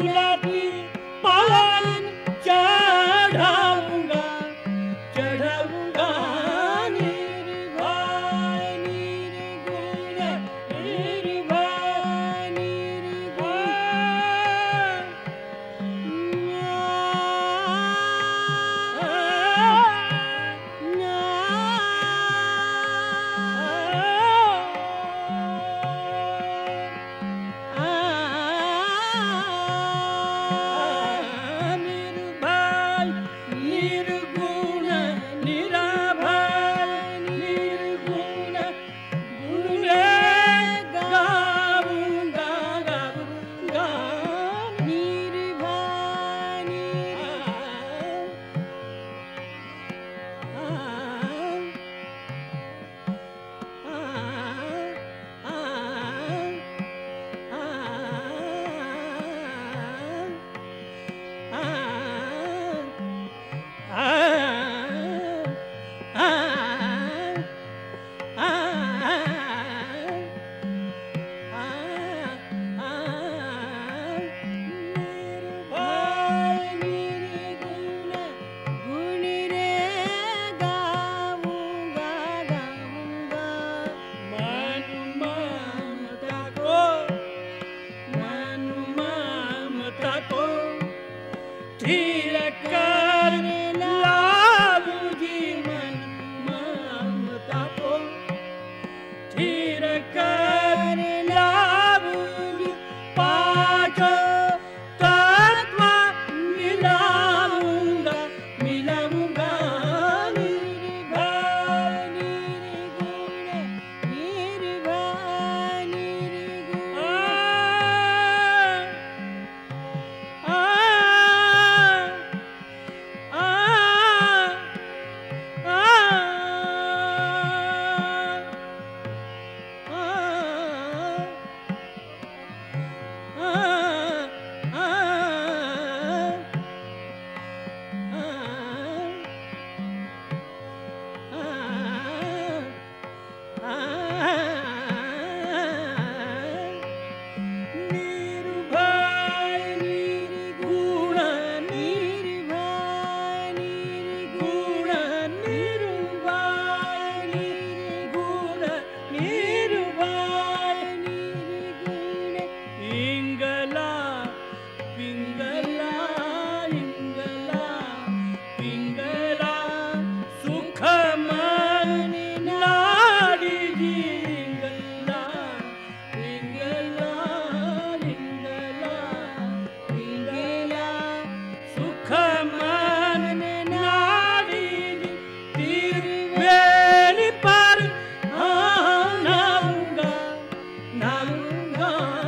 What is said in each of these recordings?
let me Oh,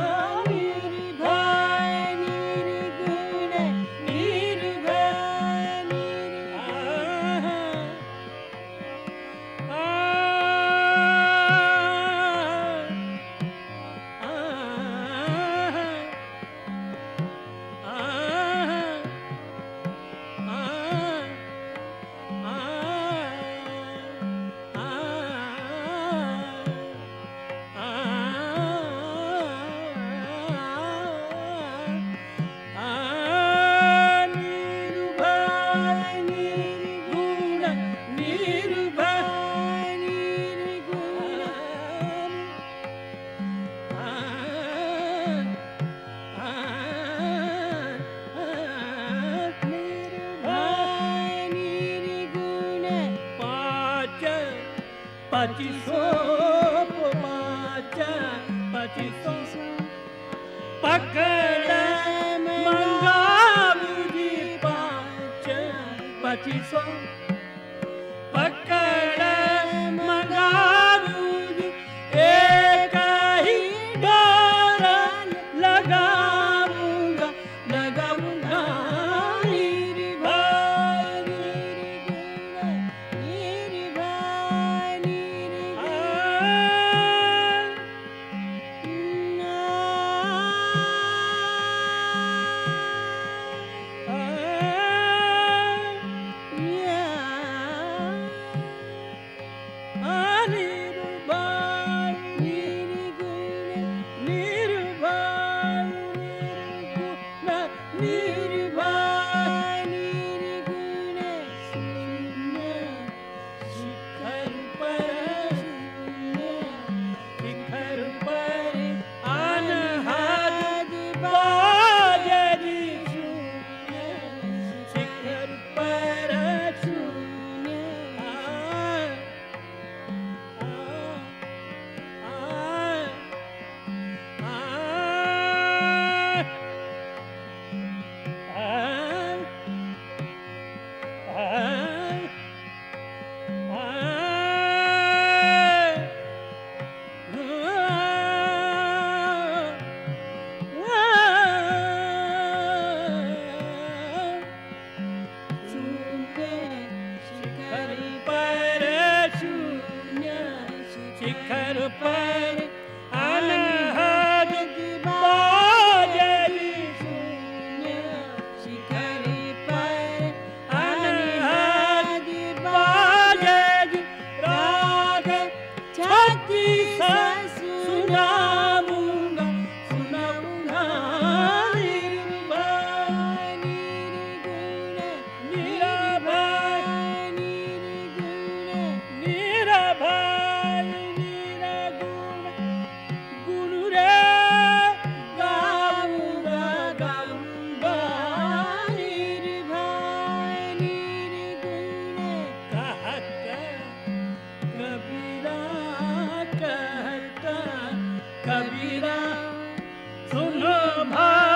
几层 Bye. come home.